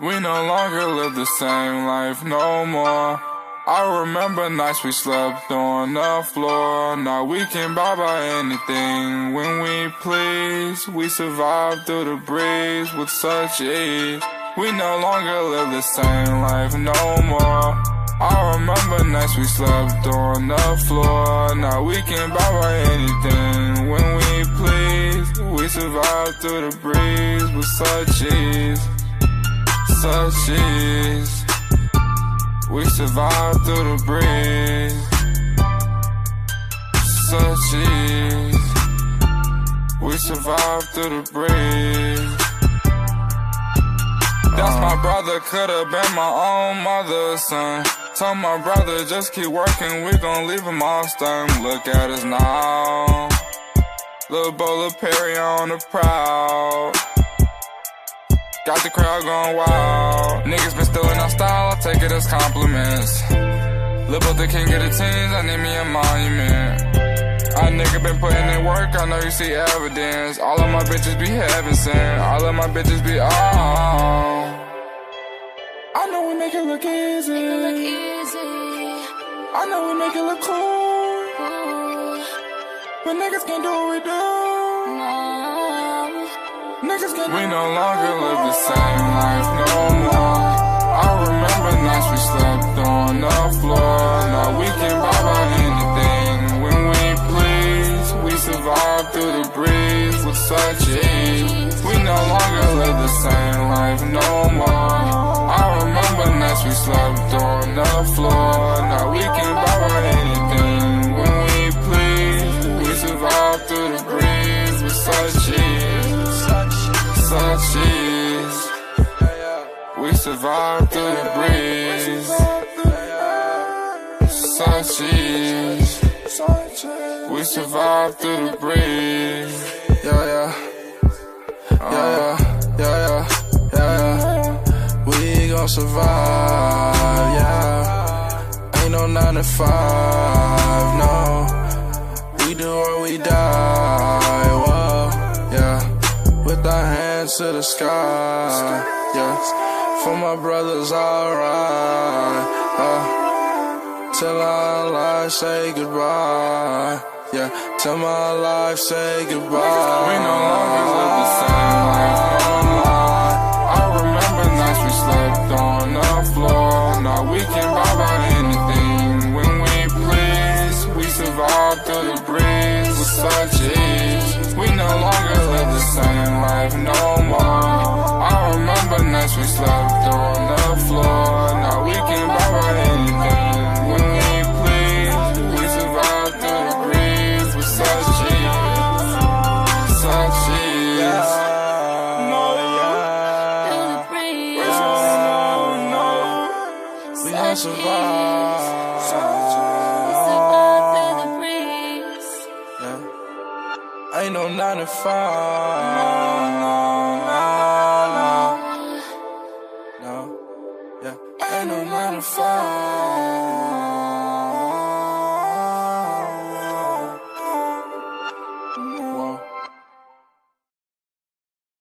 We no longer live the same life no more. I remember nights we slept on the floor. Now we can buy by anything when we please. We survive through the breeze with such ease. We no longer live the same life no more. I remember nights we slept on the floor. Now we can buy by anything when we please. We survive through the breeze with such ease, such ease. We survive through the breeze, such ease. We survive through the breeze. That's my brother, could've been my own mother, son. Told my brother, just keep working, we gon' leave him all stern. Look at us now. Little bowl of Perry on the prowl. Got the crowd going wild. Niggas been stealing our style, I take it as compliments. Little brother can't get a teens, I need me a monument. A nigga been putting in work, I know you see evidence. All of my bitches be heaven sent, all of my bitches be oh. I know we make it look easy. Make it look easy. I know we make it look cool. Ooh, But niggas can't do what we do. no. Niggas can't We no longer live the same life no survive through the breeze with such ease. We no longer live the same life no more. I remember nights we slept on the floor. Now we can buy anything when we please. We survive through the breeze with such ease, such ease. We survive through the breeze, We survive through the breeze. Yeah, yeah. Yeah, yeah, yeah, yeah, yeah. We gon' survive, yeah. Ain't no nine to five, no. We do or we die, whoa, yeah. With our hands to the sky, yeah. For my brothers, alright, uh. Till our life say goodbye. Yeah, till my life say goodbye. We no longer live the same life no. I remember nights we slept on the floor. Now we can buy anything when we please. We survive through the breeze such. We no longer live the same life no more. I remember nights we slept on the floor. Now we can buy anything gon' survive. Survive through the breeze. Yeah. Ain't no nine to five.